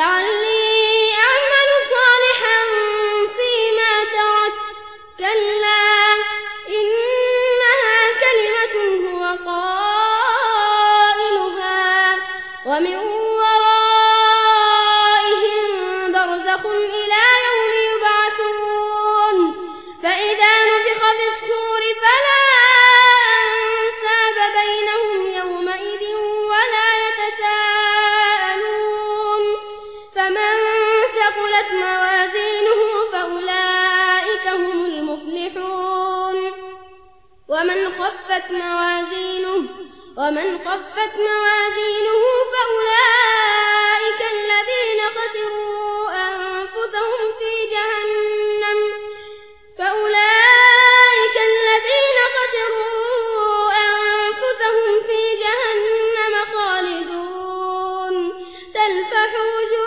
لعلي أعمل صالحا فيما ترك. كلا إنها كلمة هو قائلها. ومن ورائهم برزخ إلى يوم يبعثون. فإذا موازينه فأولئك هم المفلحون. ومن خفت موازينه ومن خفت موازينه فأولئك الذين خسروا أنفسهم في جهنم. فأولئك الذين خسروا أنفسهم في جهنم خالدون. تلفح وجوههم